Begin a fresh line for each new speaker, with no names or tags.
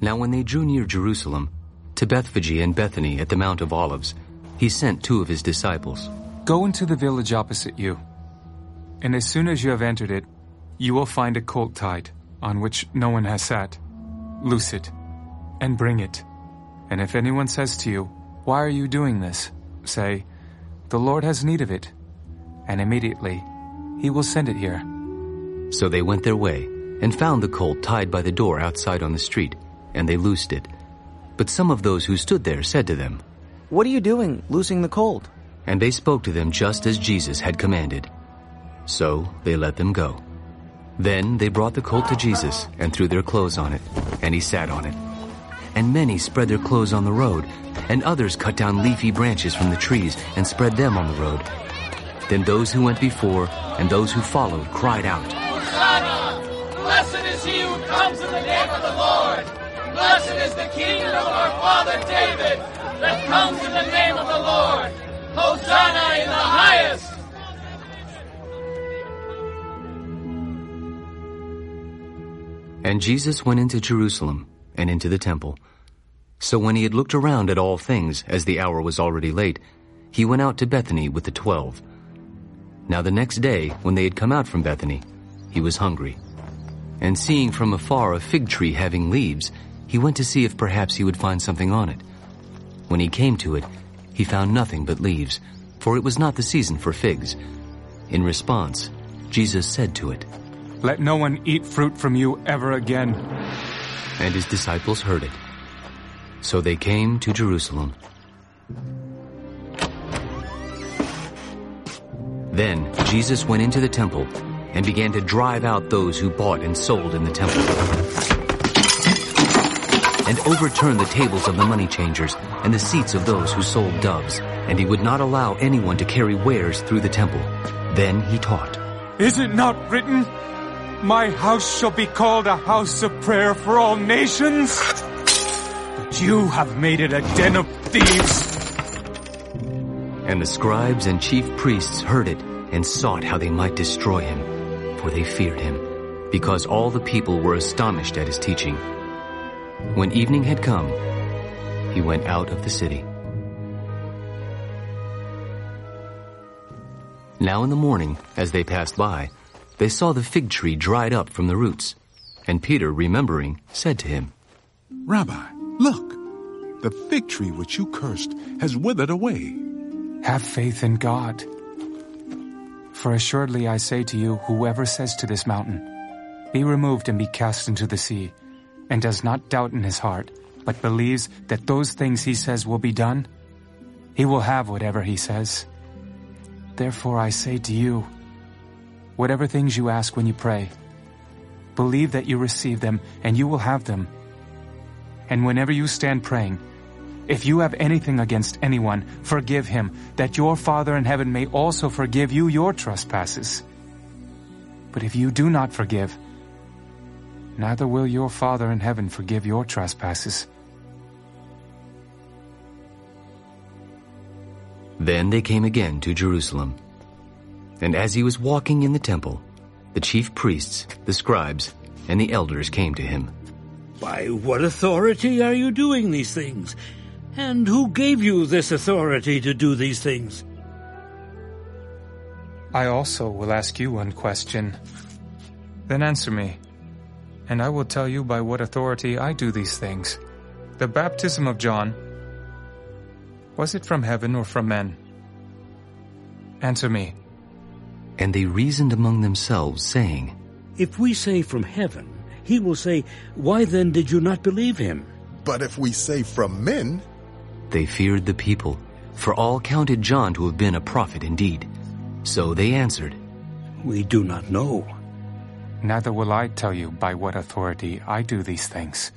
Now when they drew near Jerusalem, to Bethphage and Bethany at the Mount of Olives, he sent two of his disciples.
Go into the village opposite you, and as soon as you have entered it, you will find a colt tied, on which no one has sat. Loose it, and bring it. And if anyone says to you, Why are you doing this? say, The Lord has need of it. And immediately he will send it here.
So they went their way, and found the colt tied by the door outside on the street, and they loosed it. But some of those who stood there said to them,
What are you doing, loosing the colt?
And they spoke to them just as Jesus had commanded. So they let them go. Then they brought the colt to Jesus and threw their clothes on it, and he sat on it. And many spread their clothes on the road, and others cut down leafy branches from the trees and spread them on the road. Then those who went before and those who followed cried out,
Hosanna! Blessed is he who comes in the name of the Lord! Blessed is the kingdom of our father David that comes in the name of the Lord! Hosanna in the highest!
And Jesus went into Jerusalem and into the temple. So when he had looked around at all things, as the hour was already late, he went out to Bethany with the twelve. Now the next day, when they had come out from Bethany, he was hungry. And seeing from afar a fig tree having leaves, he went to see if perhaps he would find something on it. When he came to it, he found nothing but leaves, for it was not the season for figs. In response, Jesus said to it,
Let no one eat fruit from you ever again.
And his disciples heard it. So they came to Jerusalem. Then Jesus went into the temple and began to drive out those who bought and sold in the temple. And overturned the tables of the money changers and the seats of those who sold doves. And he would not allow anyone to carry wares through the temple. Then he taught.
Is it not written, My house shall be called a house of prayer for all nations? But you have made it a den of thieves.
And the scribes and chief priests heard it and sought how they might destroy him, for they feared him, because all the people were astonished at his teaching. When evening had come, he went out of the city. Now in the morning, as they passed by, they saw the fig tree dried up from the roots. And Peter, remembering, said to him,
Rabbi, look, the fig tree which you cursed has withered away.
Have faith in God. For assuredly I say to you, whoever says to this mountain, Be removed and be cast into the sea, and does not doubt in his heart, but believes that those things he says will be done, he will have whatever he says. Therefore I say to you, whatever things you ask when you pray, believe that you receive them and you will have them. And whenever you stand praying, if you have anything against anyone, forgive him, that your Father in heaven may also forgive you your trespasses. But if you do not forgive, neither will your Father in heaven forgive your trespasses.
Then they came again to Jerusalem. And as he was walking in the temple, the chief priests, the scribes, and the elders came to him.
By what authority are you doing these things? And who gave you this authority to do these things?
I also will ask you one question. Then answer me, and I will tell you by what authority I do these things. The baptism of John, was it from heaven or from men? Answer me.
And they reasoned among themselves, saying,
If we say from heaven, he will say, Why then did you not believe him?
But if we say from men,
They feared the people, for all counted John to have been a prophet indeed. So they answered,
We do not know.
Neither will I tell you by what authority I do these things.